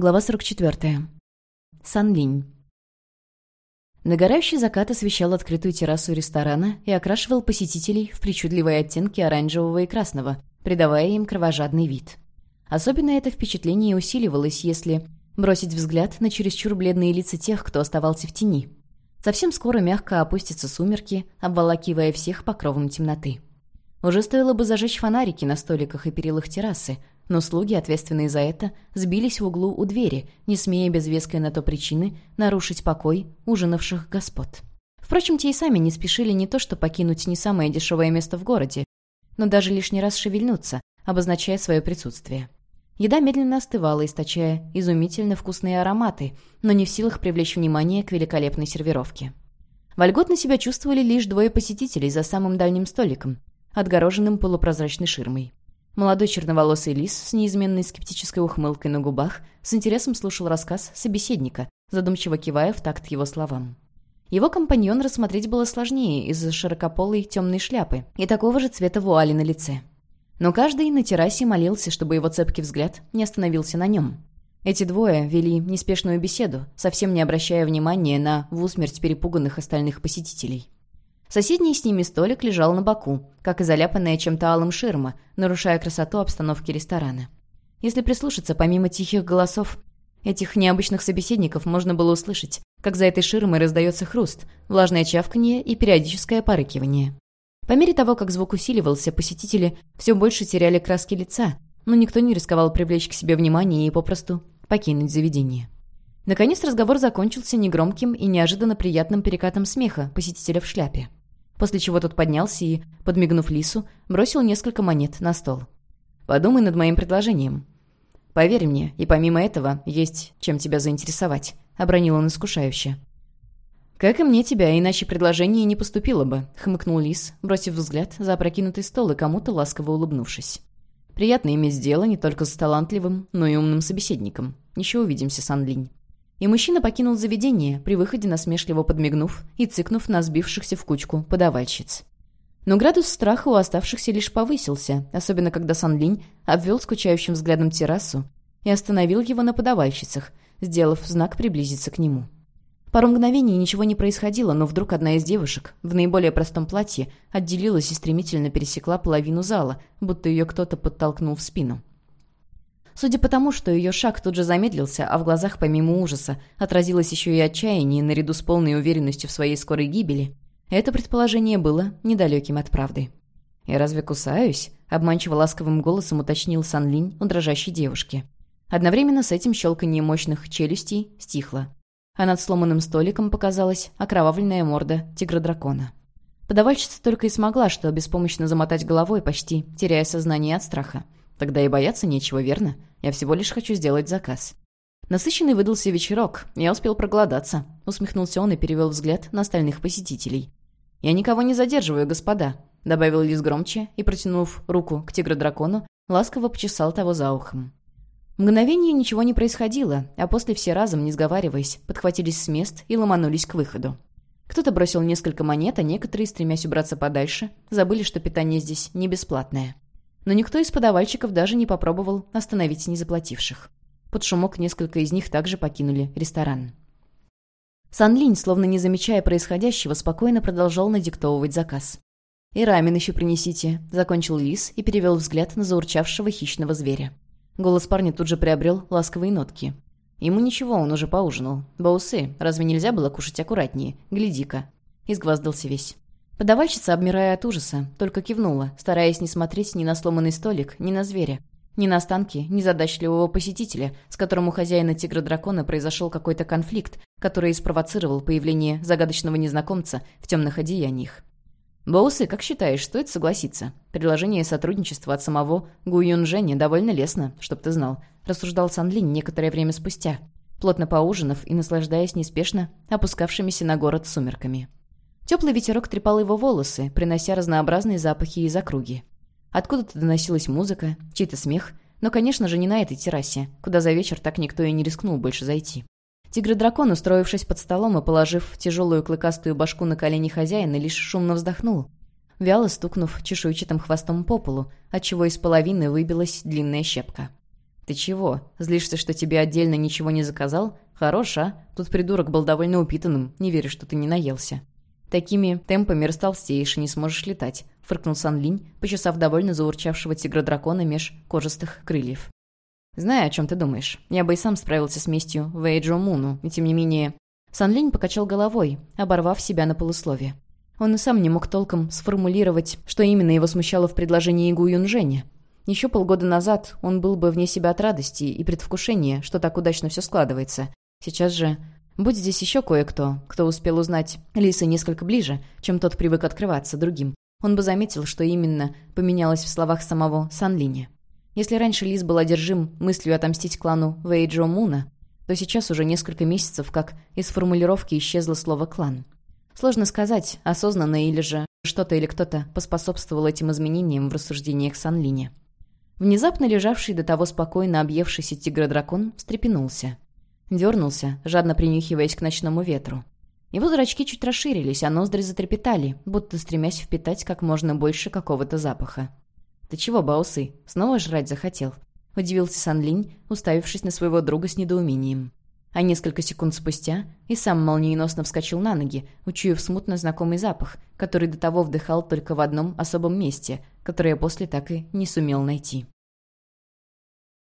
Глава 44. Санлинь. Нагорающий закат освещал открытую террасу ресторана и окрашивал посетителей в причудливые оттенки оранжевого и красного, придавая им кровожадный вид. Особенно это впечатление усиливалось, если бросить взгляд на чересчур бледные лица тех, кто оставался в тени. Совсем скоро мягко опустятся сумерки, обволакивая всех покровом темноты. Уже стоило бы зажечь фонарики на столиках и перилах террасы, но слуги, ответственные за это, сбились в углу у двери, не смея без веской на то причины нарушить покой ужинавших господ. Впрочем, те и сами не спешили не то что покинуть не самое дешевое место в городе, но даже лишний раз шевельнуться, обозначая свое присутствие. Еда медленно остывала, источая изумительно вкусные ароматы, но не в силах привлечь внимание к великолепной сервировке. Вольготно себя чувствовали лишь двое посетителей за самым дальним столиком, отгороженным полупрозрачной ширмой. Молодой черноволосый лис с неизменной скептической ухмылкой на губах с интересом слушал рассказ собеседника, задумчиво кивая в такт его словам. Его компаньон рассмотреть было сложнее из-за широкополой темной шляпы и такого же цвета вуали на лице. Но каждый на террасе молился, чтобы его цепкий взгляд не остановился на нем. Эти двое вели неспешную беседу, совсем не обращая внимания на в усмерть перепуганных остальных посетителей. Соседний с ними столик лежал на боку, как и заляпанная чем-то алым ширма, нарушая красоту обстановки ресторана. Если прислушаться, помимо тихих голосов, этих необычных собеседников можно было услышать, как за этой ширмой раздается хруст, влажное чавканье и периодическое порыкивание. По мере того, как звук усиливался, посетители все больше теряли краски лица, но никто не рисковал привлечь к себе внимание и попросту покинуть заведение. Наконец разговор закончился негромким и неожиданно приятным перекатом смеха посетителя в шляпе после чего тот поднялся и, подмигнув Лису, бросил несколько монет на стол. «Подумай над моим предложением. Поверь мне, и помимо этого есть чем тебя заинтересовать», — обронил он искушающе. «Как и мне тебя, иначе предложение не поступило бы», — хмыкнул Лис, бросив взгляд за опрокинутый стол и кому-то ласково улыбнувшись. «Приятно иметь дело не только с талантливым, но и умным собеседником. Еще увидимся, Санлинь». И мужчина покинул заведение, при выходе насмешливо подмигнув и цыкнув на сбившихся в кучку подавальщиц. Но градус страха у оставшихся лишь повысился, особенно когда Санлинь обвел скучающим взглядом террасу и остановил его на подавальщицах, сделав знак приблизиться к нему. Пару мгновений ничего не происходило, но вдруг одна из девушек в наиболее простом платье отделилась и стремительно пересекла половину зала, будто ее кто-то подтолкнул в спину. Судя по тому, что ее шаг тут же замедлился, а в глазах помимо ужаса отразилось еще и отчаяние наряду с полной уверенностью в своей скорой гибели, это предположение было недалеким от правды. «Я разве кусаюсь?» — обманчиво ласковым голосом уточнил Сан Линь у дрожащей девушки. Одновременно с этим щелканье мощных челюстей стихло, а над сломанным столиком показалась окровавленная морда тигра-дракона. Подавальщица только и смогла, что беспомощно замотать головой, почти теряя сознание от страха. Тогда и бояться нечего, верно? Я всего лишь хочу сделать заказ». Насыщенный выдался вечерок. Я успел проголодаться. Усмехнулся он и перевел взгляд на остальных посетителей. «Я никого не задерживаю, господа», — добавил Лис громче и, протянув руку к тигру-дракону, ласково почесал того за ухом. Мгновение ничего не происходило, а после все разом, не сговариваясь, подхватились с мест и ломанулись к выходу. Кто-то бросил несколько монет, а некоторые, стремясь убраться подальше, забыли, что питание здесь не бесплатное но никто из подавальщиков даже не попробовал остановить незаплативших. Под шумок несколько из них также покинули ресторан. Сан Линь, словно не замечая происходящего, спокойно продолжал надиктовывать заказ. «И рамен еще принесите», — закончил Лис и перевел взгляд на заурчавшего хищного зверя. Голос парня тут же приобрел ласковые нотки. Ему ничего, он уже поужинал. «Баусы, разве нельзя было кушать аккуратнее? Гляди-ка». Изгваздался весь. Подавальщица, обмирая от ужаса, только кивнула, стараясь не смотреть ни на сломанный столик, ни на зверя, ни на останки, ни задачливого посетителя, с которым у хозяина тигра-дракона произошел какой-то конфликт, который спровоцировал появление загадочного незнакомца в темных одеяниях. «Боусы, как считаешь, стоит согласиться? Предложение сотрудничества от самого Гу Юнжэня довольно лестно, чтоб ты знал», рассуждал Сан Линь некоторое время спустя, плотно поужинав и наслаждаясь неспешно опускавшимися на город сумерками. Теплый ветерок трепал его волосы, принося разнообразные запахи из округи. Откуда-то доносилась музыка, чей-то смех, но, конечно же, не на этой террасе, куда за вечер так никто и не рискнул больше зайти. Тигр-дракон, устроившись под столом и положив тяжелую клыкастую башку на колени хозяина, лишь шумно вздохнул, вяло стукнув чешуйчатым хвостом по полу, отчего из половины выбилась длинная щепка. «Ты чего? Злишься, что тебе отдельно ничего не заказал? Хорош, а? Тут придурок был довольно упитанным, не верю, что ты не наелся». «Такими темпами растолстеешь и не сможешь летать», — фыркнул Сан Линь, почесав довольно заурчавшего тигра-дракона меж кожистых крыльев. «Знаю, о чем ты думаешь. Я бы и сам справился с местью Вейджо Муну, и тем не менее...» Сан Линь покачал головой, оборвав себя на полусловие. Он и сам не мог толком сформулировать, что именно его смущало в предложении Гу Юнжэня. Еще полгода назад он был бы вне себя от радости и предвкушения, что так удачно все складывается. Сейчас же Будь здесь еще кое-кто, кто успел узнать Лисы несколько ближе, чем тот привык открываться другим, он бы заметил, что именно поменялось в словах самого Санлиня. Если раньше Лис был одержим мыслью отомстить клану Вейджо Муна, то сейчас уже несколько месяцев как из формулировки исчезло слово «клан». Сложно сказать, осознанно или же что-то или кто-то поспособствовал этим изменениям в рассуждениях Санлиня. Внезапно лежавший до того спокойно объевшийся тигр-дракон встрепенулся. Дернулся, жадно принюхиваясь к ночному ветру. Его зрачки чуть расширились, а ноздри затрепетали, будто стремясь впитать как можно больше какого-то запаха. «Ты чего, Баусы, снова жрать захотел?» — удивился Санлинь, уставившись на своего друга с недоумением. А несколько секунд спустя и сам молниеносно вскочил на ноги, учуяв смутно знакомый запах, который до того вдыхал только в одном особом месте, которое после так и не сумел найти.